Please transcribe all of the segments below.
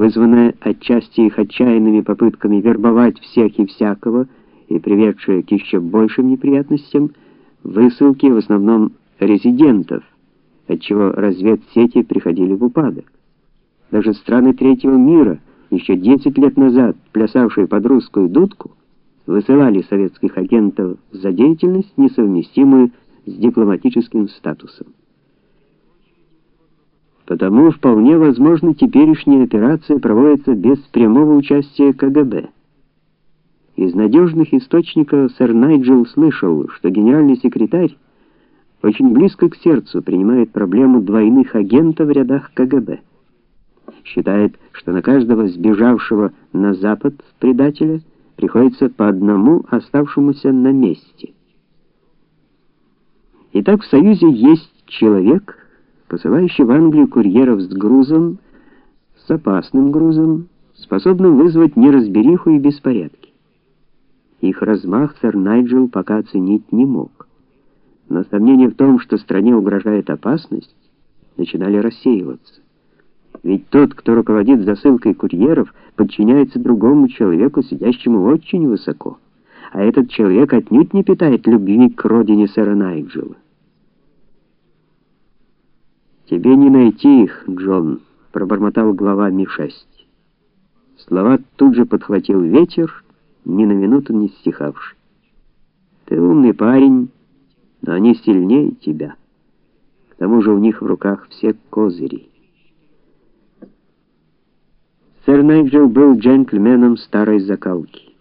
вызванная отчасти их отчаянными попытками вербовать всех и всякого и приведшая к еще большим неприятностям, высылки в основном резидентов, отчего разведсети приходили в упадок. Даже страны третьего мира, еще 10 лет назад плясавшие под русскую дудку, высылали советских агентов за деятельность, несовместимую с дипломатическим статусом. Потому вполне возможно теперешняя операция проводится без прямого участия КГБ. Из надежных источников сэр Найджел слышал, что генеральный секретарь очень близко к сердцу принимает проблему двойных агентов в рядах КГБ. Считает, что на каждого сбежавшего на запад предателя приходится по одному оставшемуся на месте. Итак, в Союзе есть человек, посылающий в Англию курьеров с грузом, с опасным грузом, способным вызвать неразбериху и беспорядки. Их размах сэр Найджел пока оценить не мог. Но сомнения в том, что стране угрожает опасность, начинали рассеиваться. Ведь тот, кто руководит засылкой курьеров, подчиняется другому человеку, сидящему очень высоко. А этот человек отнюдь не питает любви к родине сэра Найджела. «Тебе не найти их, Джон», — пробормотал глава Ми-6. Слова тут же подхватил ветер, ни на минуту не стихавший. «Ты умный парень, но они сильнее тебя. К тому же у них в руках все козыри». Сэр Найджел был джентльменом старой закалки.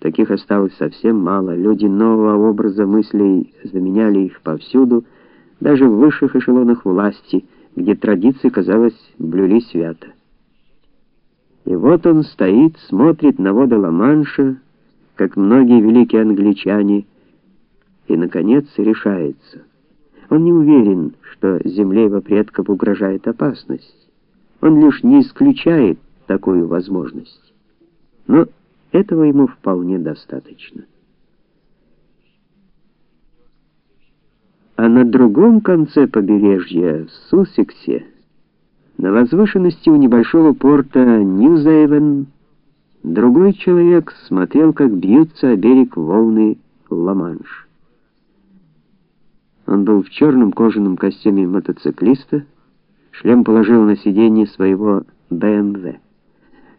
Таких осталось совсем мало. Люди нового образа мыслей заменяли их повсюду, даже в высших эшелонах власти, где традиции, казалось, блюли свято. И вот он стоит, смотрит на воды Ла-Манша, как многие великие англичане, и, наконец, решается. Он не уверен, что земле его предков угрожает опасность. Он лишь не исключает такую возможность. Но этого ему вполне достаточно. А на другом конце побережья, в Суссексе, на возвышенности у небольшого порта Ньюзейвен, другой человек смотрел, как бьются о берег волны Ла-Манш. Он был в черном кожаном костюме мотоциклиста, шлем положил на сиденье своего БМВ.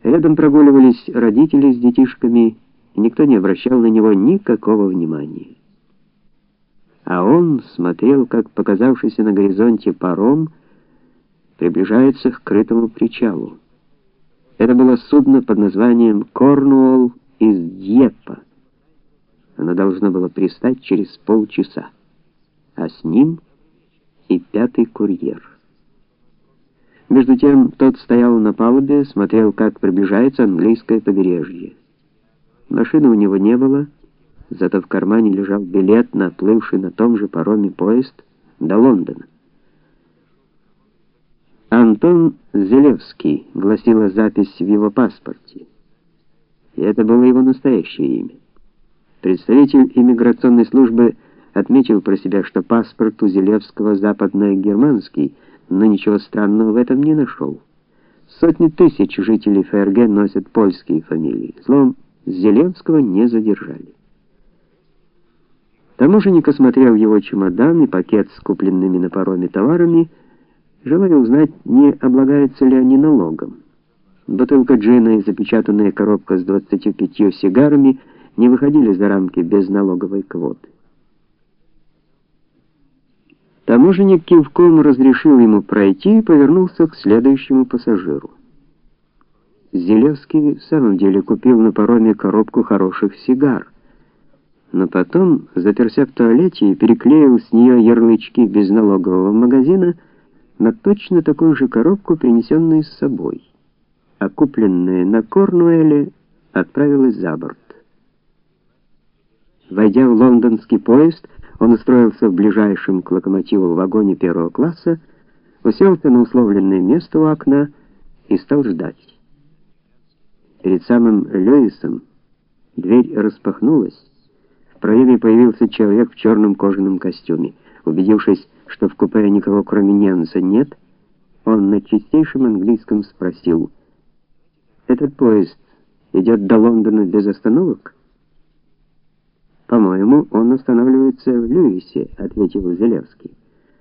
Рядом прогуливались родители с детишками, и никто не обращал на него никакого внимания а он смотрел, как показавшийся на горизонте паром приближается к крытому причалу. Это было судно под названием «Корнуолл из Дьеппа». Оно должно было пристать через полчаса, а с ним и пятый курьер. Между тем тот стоял на палубе, смотрел, как приближается английское побережье. Машины у него не было, зато в кармане лежал билет на плывший на том же пароме поезд до Лондона. Антон Зелевский гласила запись в его паспорте. И это было его настоящее имя. Представитель иммиграционной службы отметил про себя, что паспорт у Зелевского западно-германский, но ничего странного в этом не нашел. Сотни тысяч жителей ФРГ носят польские фамилии. Словом, Зелевского не задержали. Таможенник осмотрел его чемодан и пакет с купленными на пароме товарами, желая узнать, не облагаются ли они налогом. Бутылка джина и запечатанная коробка с 25 сигарами не выходили за рамки безналоговой квоты. Таможенник кивком разрешил ему пройти и повернулся к следующему пассажиру. Зелевский в самом деле купил на пароме коробку хороших сигар но потом, заперся в туалете, переклеил с нее ярлычки безналогового магазина на точно такую же коробку, принесенную с собой, а купленная на Корнуэле отправилась за борт. Войдя в лондонский поезд, он устроился в ближайшем к локомотиву вагоне первого класса, уселся на условленное место у окна и стал ждать. Перед самым Льюисом дверь распахнулась, проеме появился человек в черном кожаном костюме. Убедившись, что в купе никого кроме немца нет, он на чистейшем английском спросил: Этот поезд идет до Лондона без остановок? По-моему, он останавливается в Льюисе, ответил Зелевский.